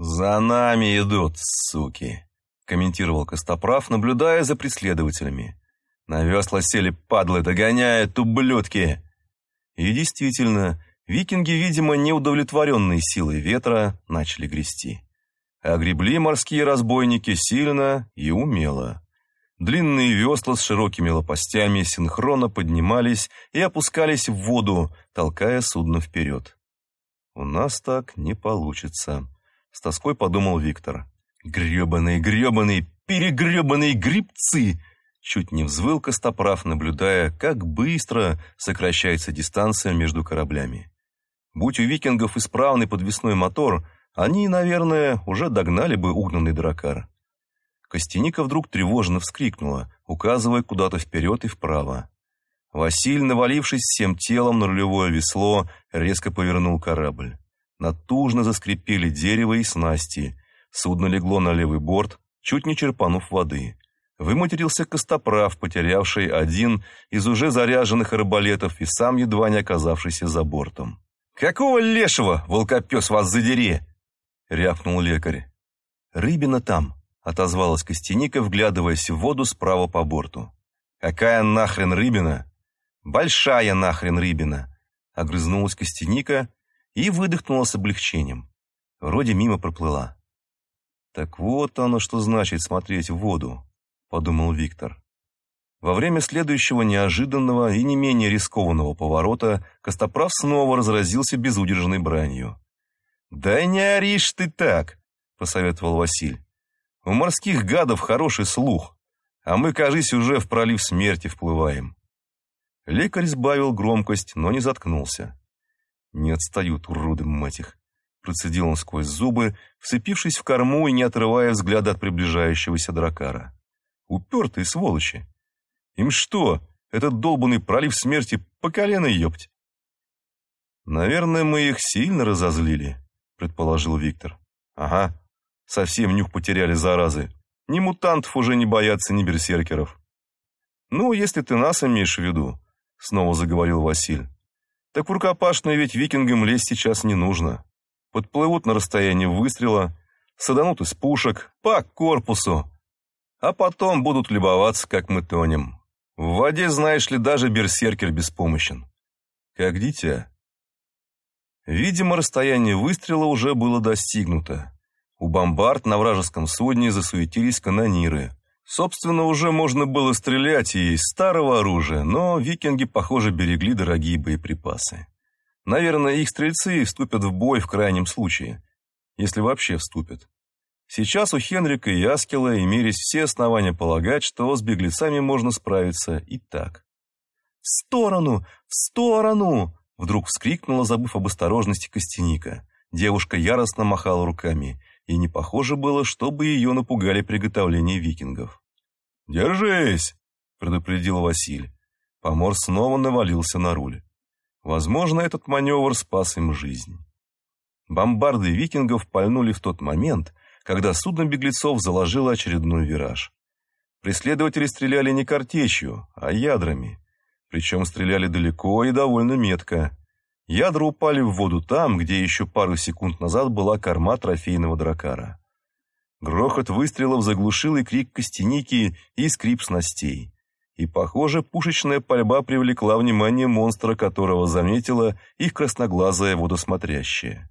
«За нами идут, суки», — комментировал Костоправ, наблюдая за преследователями. «На весла сели падлы, догоняют ублюдки!» И действительно, викинги, видимо, неудовлетворенные силой ветра, начали грести. А гребли морские разбойники сильно и умело. Длинные весла с широкими лопастями синхронно поднимались и опускались в воду, толкая судно вперед. «У нас так не получится», — с тоской подумал Виктор. «Гребаные, гребаные, перегребаные грибцы!» Чуть не взвыл Костоправ, наблюдая, как быстро сокращается дистанция между кораблями. Будь у викингов исправный подвесной мотор, они, наверное, уже догнали бы угнанный дракар. Костяника вдруг тревожно вскрикнула, указывая куда-то вперед и вправо. Василь, навалившись всем телом на рулевое весло, резко повернул корабль. Натужно заскрипели дерево и снасти. Судно легло на левый борт, чуть не черпанув воды. Выматерился Костоправ, потерявший один из уже заряженных арбалетов и сам едва не оказавшийся за бортом. «Какого лешего, волкопес, вас задери!» — рявкнул лекарь. «Рыбина там», отозвалась Костяника, вглядываясь в воду справа по борту. «Какая нахрен рыбина?» «Большая нахрен рыбина!» Огрызнулась Костяника и выдохнула с облегчением. Вроде мимо проплыла. «Так вот оно, что значит смотреть в воду», — подумал Виктор. Во время следующего неожиданного и не менее рискованного поворота Костоправ снова разразился безудержной бранью. «Да не оришь ты так!» — посоветовал Василь. У морских гадов хороший слух, а мы, кажись, уже в пролив смерти вплываем. Лекарь сбавил громкость, но не заткнулся. Не отстают, уроды, мать их. Процедил он сквозь зубы, вцепившись в корму и не отрывая взгляда от приближающегося дракара. Упертые сволочи. Им что, этот долбанный пролив смерти по колено ёпть? Наверное, мы их сильно разозлили, предположил Виктор. Ага, Совсем нюх потеряли заразы. Ни мутантов уже не боятся, ни берсеркеров. «Ну, если ты нас имеешь в виду», — снова заговорил Василь. «Так в рукопашную ведь викингам лезть сейчас не нужно. Подплывут на расстояние выстрела, саданут из пушек, по корпусу, а потом будут любоваться, как мы тонем. В воде, знаешь ли, даже берсеркер беспомощен. Как дитя». Видимо, расстояние выстрела уже было достигнуто. У бомбард на вражеском судне засуетились канониры. Собственно, уже можно было стрелять и из старого оружия, но викинги, похоже, берегли дорогие боеприпасы. Наверное, их стрельцы вступят в бой в крайнем случае, если вообще вступят. Сейчас у Хенрика и Аскела имелись все основания полагать, что с беглецами можно справиться и так. «В сторону! В сторону!» Вдруг вскрикнула, забыв об осторожности Костяника. Девушка яростно махала руками и не похоже было, чтобы ее напугали приготовления викингов. «Держись!» — предупредил Василь. Помор снова навалился на руль. Возможно, этот маневр спас им жизнь. Бомбарды викингов пальнули в тот момент, когда судно беглецов заложило очередной вираж. Преследователи стреляли не картечью, а ядрами. Причем стреляли далеко и довольно метко. Ядра упали в воду там, где еще пару секунд назад была корма трофейного дракара. Грохот выстрелов заглушил и крик костяники, и скрип снастей. И, похоже, пушечная пальба привлекла внимание монстра, которого заметила их красноглазая водосмотрящая.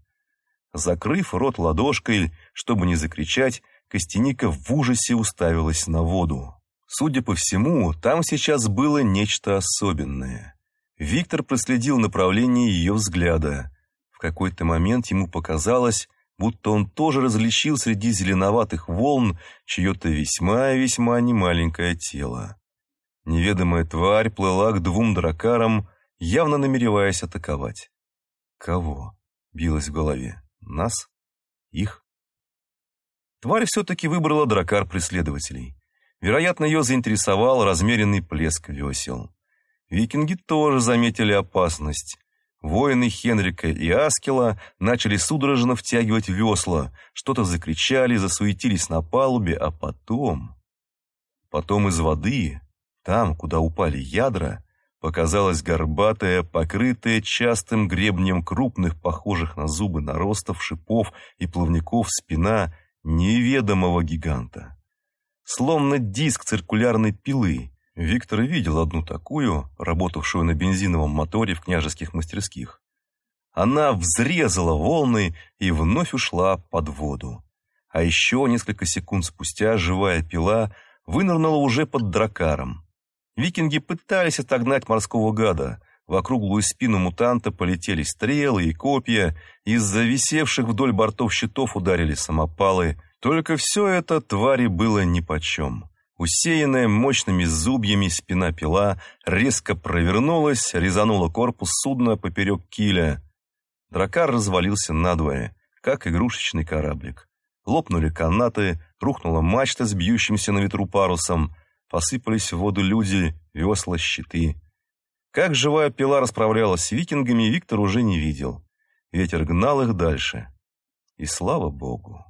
Закрыв рот ладошкой, чтобы не закричать, Костяника в ужасе уставилась на воду. Судя по всему, там сейчас было нечто особенное. Виктор проследил направление ее взгляда. В какой-то момент ему показалось, будто он тоже различил среди зеленоватых волн чье-то весьма-весьма немаленькое тело. Неведомая тварь плыла к двум дракарам, явно намереваясь атаковать. Кого? Билось в голове. Нас? Их? Тварь все-таки выбрала дракар преследователей. Вероятно, ее заинтересовал размеренный плеск весел. Викинги тоже заметили опасность. Воины Хенрика и Аскела начали судорожно втягивать весла, что-то закричали, засуетились на палубе, а потом... Потом из воды, там, куда упали ядра, показалась горбатая, покрытая частым гребнем крупных, похожих на зубы наростов, шипов и плавников спина неведомого гиганта. Словно диск циркулярной пилы. Виктор видел одну такую, работавшую на бензиновом моторе в княжеских мастерских. Она взрезала волны и вновь ушла под воду. А еще несколько секунд спустя живая пила вынырнула уже под дракаром. Викинги пытались отогнать морского гада. В округлую спину мутанта полетели стрелы и копья, из-за висевших вдоль бортов щитов ударили самопалы. Только все это твари было нипочем. Усеянная мощными зубьями спина пила резко провернулась, резанула корпус судна поперек киля. Дракар развалился надвое, как игрушечный кораблик. Лопнули канаты, рухнула мачта с бьющимся на ветру парусом, посыпались в воду люди, весла, щиты. Как живая пила расправлялась с викингами, Виктор уже не видел. Ветер гнал их дальше. И слава богу.